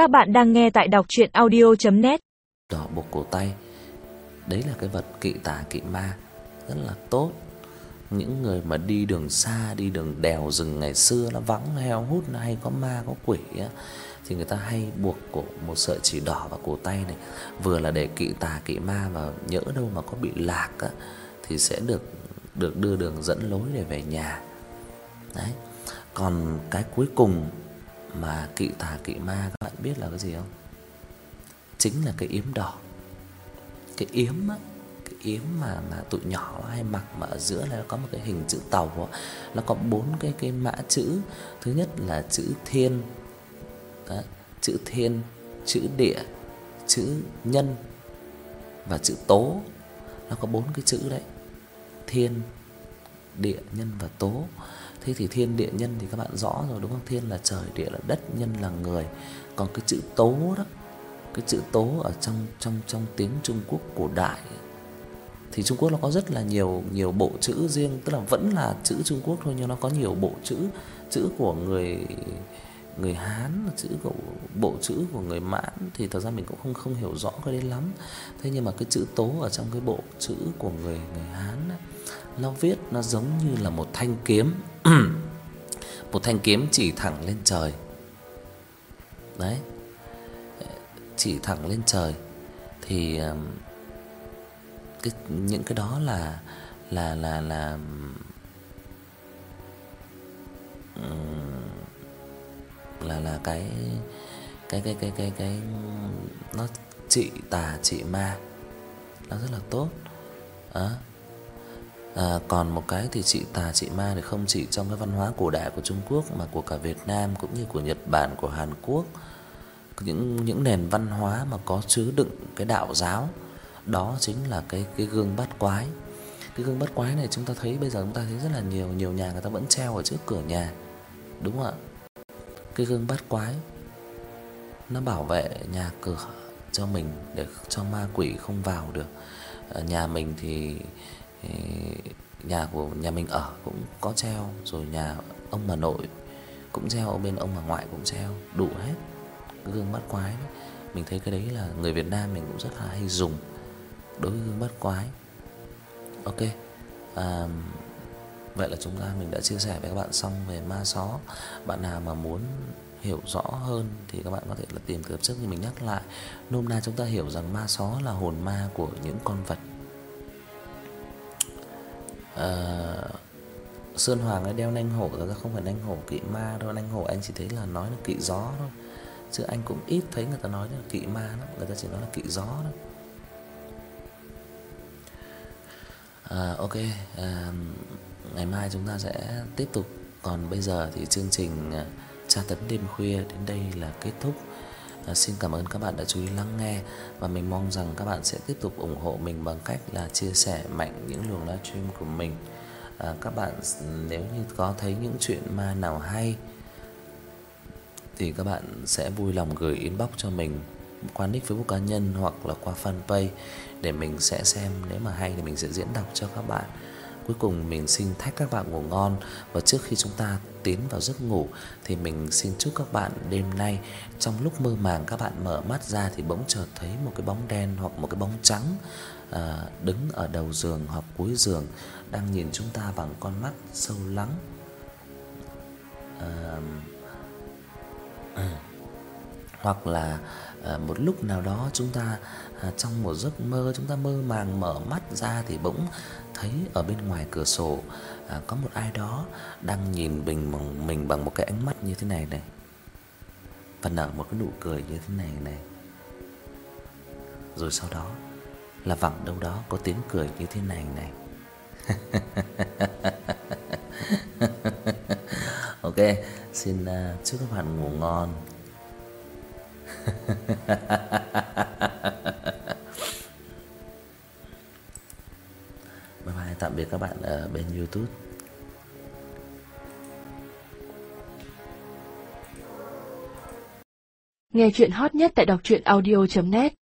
Các bạn đang nghe tại đọc chuyện audio.net Đỏ buộc cổ tay. Đấy là cái vật kỵ tà, kỵ ma. Rất là tốt. Những người mà đi đường xa, Đi đường đèo rừng ngày xưa Nó vắng, heo hút, nó hay có ma, có quỷ á, Thì người ta hay buộc cổ một sợi chỉ đỏ vào cổ tay này. Vừa là để kỵ tà, kỵ ma Và nhỡ đâu mà có bị lạc á, Thì sẽ được được đưa đường dẫn lối để về nhà. Đấy. Còn cái cuối cùng mà kỵ tà kỵ ma các bạn biết là cái gì không? Chính là cái yếm đỏ. Cái yếm á, cái yếm mà mà tụi nhỏ hay mặc mà ở giữa là có một cái hình chữ tàu á, nó có bốn cái cái mã chữ. Thứ nhất là chữ thiên. Đó, chữ thiên, chữ địa, chữ nhân và chữ tố. Nó có bốn cái chữ đấy. Thiên, địa, nhân và tố. Thế thì thiên địa nhân thì các bạn rõ rồi đúng không? Thiên là trời, địa là đất, nhân là người. Còn cái chữ tố đó, cái chữ tố ở trong trong trong tiếng Trung Quốc cổ đại thì Trung Quốc nó có rất là nhiều nhiều bộ chữ riêng, tức là vẫn là chữ Trung Quốc thôi nhưng nó có nhiều bộ chữ, chữ của người người Hán, chữ của bộ chữ của người Mãn thì thật ra mình cũng không không hiểu rõ cái đấy lắm. Thế nhưng mà cái chữ tố ở trong cái bộ chữ của người người Hán ấy, nó viết nó giống như là một thanh kiếm. một thanh kiếm chỉ thẳng lên trời. Đấy. Chỉ thẳng lên trời thì cái những cái đó là là là là cái cái cái cái cái cái nó trị tà trị ma. Nó rất là tốt. Đó. À, còn một cái thì trị tà trị ma thì không chỉ trong cái văn hóa cổ đại của Trung Quốc mà của cả Việt Nam cũng như của Nhật Bản, của Hàn Quốc. Những những nền văn hóa mà có chứa đựng cái đạo giáo, đó chính là cái cái gương bát quái. Cái gương bát quái này chúng ta thấy bây giờ chúng ta thấy rất là nhiều nhiều nhà người ta vẫn treo ở trước cửa nhà. Đúng không ạ? Cái gương bát quái. Nó bảo vệ nhà cửa cho mình để cho ma quỷ không vào được. Ở nhà mình thì ừ, nhà của nhà mình ở cũng có treo rồi nhà ông bà nội cũng treo ở bên ông bà ngoại cũng treo đủ hết cái gương bát quái. Mình thấy cái đấy là người Việt Nam mình cũng rất là hay dùng đối với gương bát quái. Ok à, vậy là chúng ta mình đã chia sẻ với các bạn xong về ma só bạn nào mà muốn hiểu rõ hơn thì các bạn có thể là tìm từ trước như mình nhắc lại. Nôm na chúng ta hiểu rằng ma só là hồn ma của những con vật. Ờ Sơn Hoàng ấy đeo nanh hổ ra không phải nanh hổ kỵ ma đâu, nanh hổ anh chỉ thấy là nói là kỵ gió thôi. Chứ anh cũng ít thấy người ta nói là kỵ ma lắm, người ta chỉ nói là kỵ gió thôi. À ok, à, ngày mai chúng ta sẽ tiếp tục còn bây giờ thì chương trình ờ, tra tấn đêm khuya đến đây là kết thúc. À, xin cảm ơn các bạn đã chú ý lắng nghe và mình mong rằng các bạn sẽ tiếp tục ủng hộ mình bằng cách là chia sẻ mạnh những luồng livestream của mình. À, các bạn nếu như có thấy những chuyện ma nào hay thì các bạn sẽ vui lòng gửi inbox cho mình qua nick Facebook cá nhân hoặc là qua fanpage để mình sẽ xem nếu mà hay thì mình sẽ diễn đọc cho các bạn. Cuối cùng mình xin thách các bạn ngủ ngon và trước khi chúng ta tiến vào giấc ngủ thì mình xin chúc các bạn đêm nay trong lúc mơ màng các bạn mở mắt ra thì bỗng chợt thấy một cái bóng đen hoặc một cái bóng trắng à, đứng ở đầu giường hoặc cuối giường đang nhìn chúng ta bằng con mắt sâu lắng. À, à, hoặc là ờ, một lúc nào đó chúng ta ờ, trong một giấc mơ chúng ta mơ màng mở mắt ra thì bỗng thấy ở bên ngoài cửa sổ ờ, có một ai đó đang nhìn mình bằng mình bằng một cái ánh mắt như thế này này. Và nở một cái nụ cười như thế này này. Rồi sau đó là vẳng đâu đó có tiếng cười như thế này này. ok, xin chúc các bạn ngủ ngon. bye bye, tạm biệt các bạn ở bên YouTube. Nghe chuyện hot nhất tại đọc audio net